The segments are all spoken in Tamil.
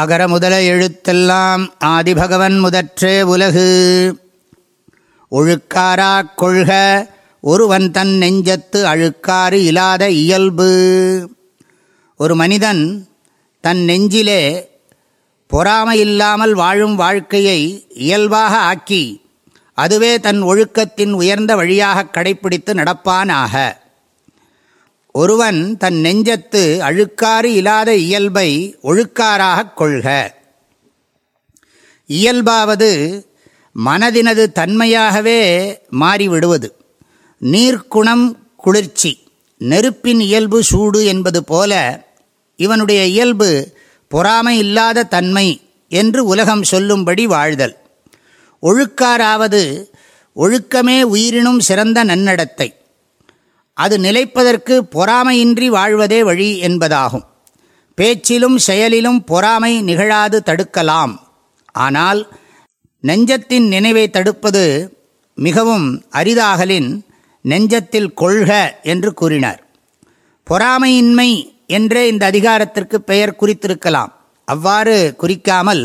அகர முதல எழுத்தெல்லாம் ஆதிபகவன் முதற்றே உலகு. ஒழுக்காரா கொள்க ஒருவன் தன் நெஞ்சத்து அழுக்காறு இல்லாத இயல்பு. ஒரு மனிதன் தன் நெஞ்சிலே பொறாமையில்லாமல் வாழும் வாழ்க்கையை இயல்பாக ஆக்கி அதுவே தன் ஒழுக்கத்தின் உயர்ந்த வழியாக கடைப்பிடித்து நடப்பானாக. ஒருவன் தன் நெஞ்சத்து அழுக்காறு இல்லாத இயல்பை ஒழுக்காராகக் கொள்க. இயல்பாவது மனதினது தன்மையாகவே மாறிவிடுவது. நீர்க்குணம் குளிர்ச்சி நெருப்பின் இயல்பு சூடு என்பது போல இவனுடைய இயல்பு பொறாமை இல்லாத தன்மை என்று உலகம் சொல்லும்படி வாழ்தல். ஒழுக்காராவது ஒழுக்கமே உயிரினும் சிறந்த நன்னடத்தை. அது நிலைப்பதற்கு பொறாமையின்றி வாழ்வதே வழி என்பதாகும். பேச்சிலும் செயலிலும் பொறாமை நிகழாது தடுக்கலாம். ஆனால் நெஞ்சத்தின் நினைவை தடுப்பது மிகவும் அரிதாகலின் நெஞ்சத்தில் கொள்க என்று கூறினார். பொறாமையின்மை என்றே இந்த அதிகாரத்திற்கு பெயர் குறித்திருக்கலாம். அவ்வாறு குறிக்காமல்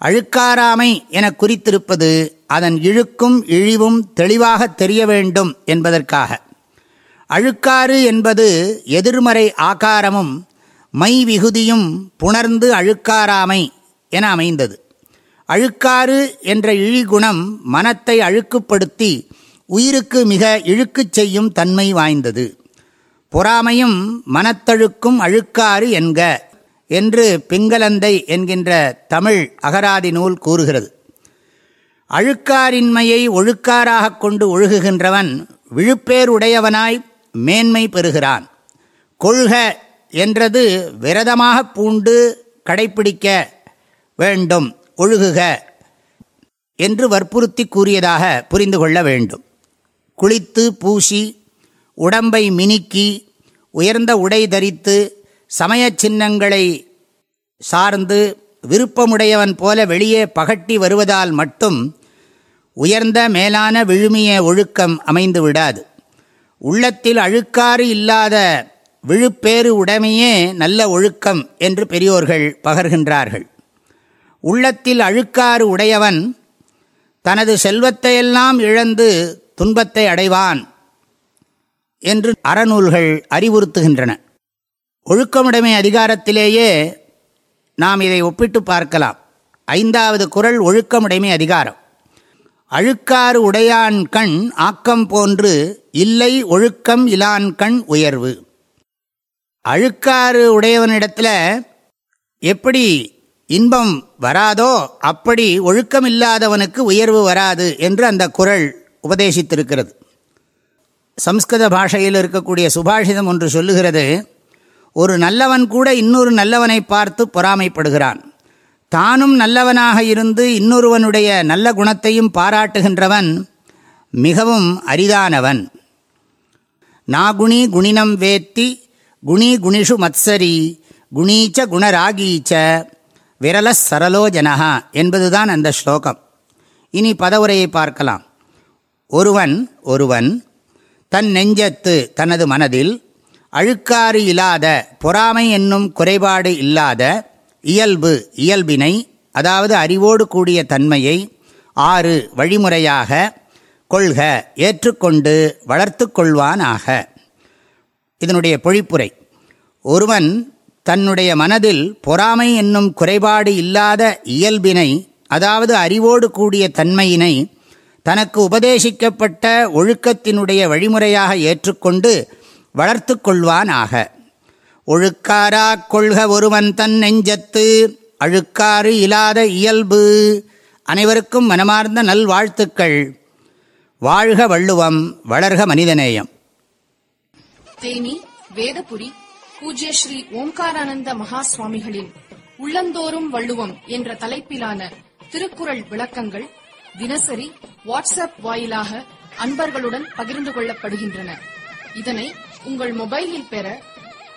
அழுக்காராமை என குறித்திருப்பது அதன் இழுக்கும் இழிவும் தெளிவாக தெரிய வேண்டும் என்பதற்காக. அழுக்காறு என்பது எதிர்மறை ஆகாரமும் மை விகுதியும் புணர்ந்து அழுக்காராமை என அமைந்தது. அழுக்காறு என்ற இழிகுணம் மனத்தை அழுக்குப்படுத்தி உயிருக்கு மிக இழுக்குச் செய்யும் தன்மை வாய்ந்தது. பொறாமையும் மனத்தழுக்கும் அழுக்காறு என்க என்று பிங்களந்தை என்கின்ற தமிழ் அகராதி நூல் கூறுகிறது. அழுக்காரின்மையை ஒழுக்காராக கொண்டு ஒழுகுகின்றவன் விழுப்பேருடையவனாய் மேன்மை பெறுகிறான். கொள்க என்றது விரதமாக பூண்டு கடைப்பிடிக்க வேண்டும் ஒழுகுக என்று வற்புறுத்தி கூறியதாக புரிந்து கொள்ள வேண்டும். குளித்து பூசி உடம்பை மினுக்கி உயர்ந்த உடை தரித்து சமய சின்னங்களை சார்ந்து விருப்பமுடையவன் போல வெளியே பகட்டி வருவதால் மட்டும் உயர்ந்த மேலான விழுமிய ஒழுக்கம் அமைந்து விடாது உள்ளத்தில் அழுக்காறு இல்லாத விழுப்பேறு உடைமையே நல்ல ஒழுக்கம் என்று பெரியோர்கள் பகர்கின்றார்கள். உள்ளத்தில் அழுக்காறு உடையவன் தனது செல்வத்தையெல்லாம் இழந்து துன்பத்தை அடைவான் என்று அறநூல்கள் அறிவுறுத்துகின்றன. ஒழுக்கமுடைமை அதிகாரத்திலேயே நாம் இதை ஒப்பிட்டு பார்க்கலாம். ஐந்தாவது குரல் ஒழுக்கமுடைமை அதிகாரம். அழுக்காறு உடையான் கண் ஆக்கம் போன்று இல்லை ஒழுக்கம் இலான் கண் உயர்வு. அழுக்காறு உடையவனிடத்தில் எப்படி இன்பம் வராதோ அப்படி ஒழுக்கம் இல்லாதவனுக்கு உயர்வு வராது என்று அந்த குரல் உபதேசித்திருக்கிறது. சம்ஸ்கிருத பாஷையில் இருக்கக்கூடிய சுபாஷிதம் ஒன்று சொல்லுகிறது ஒரு நல்லவன் கூட இன்னொரு நல்லவனை பார்த்து பொறாமைப்படுகிறான். தானும் நல்லவனாக இருந்து இன்னொருவனுடைய நல்ல குணத்தையும் பாராட்டுகின்றவன் மிகவும் அரிதானவன். நாகுணி குணினம் வேத்தி குணி குணிஷு மத்சரி குணீச்ச குணராகீச்ச விரல சரலோஜனஹா என்பதுதான் அந்த ஸ்லோகம். இனி பதவுரையை பார்க்கலாம். ஒருவன் ஒருவன் தன் நெஞ்சத்து தனது மனதில் அழுக்காறு இல்லாத பொறாமை என்னும் குறைபாடு இல்லாத இயல்பு இயல்பினை அதாவது அறிவோடு கூடிய தன்மையை ஆறு வழிமுறையாக கொள்க ஏற்றுக்கொண்டு வளர்த்து கொள்வானாக. இதனுடைய பொழிப்புரை. ஒருவன் தன்னுடைய மனதில் பொறாமை என்னும் குறைபாடு இல்லாத இயல்பினை அதாவது அறிவோடு கூடிய தன்மையினை தனக்கு உபதேசிக்கப்பட்ட ஒழுக்கத்தினுடைய வழிமுறையாக ஏற்றுக்கொண்டு வளர்த்து கொள்வானாக. ஒழுக்காரா கொள்க ஒருவன் தன் நெஞ்சத்து அழுக்காறு இல்லாத இயல்பு. அனைவருக்கும் மனமார்ந்த நல்வாழ்த்துக்கள். வாழ்க வள்ளுவம் வளர்க மனிதநேயம். தேனி வேதபுரி பூஜ்ய ஸ்ரீ ஓம்காரானந்த மகா சுவாமிகளின் உள்ளந்தோறும் வள்ளுவம் என்ற தலைப்பிலான திருக்குறள் விளக்கங்கள் தினசரி வாட்ஸ்அப் வாயிலாக அன்பர்களுடன் பகிர்ந்து கொள்ளப்படுகின்றன. இதனை உங்கள் மொபைலில் பெற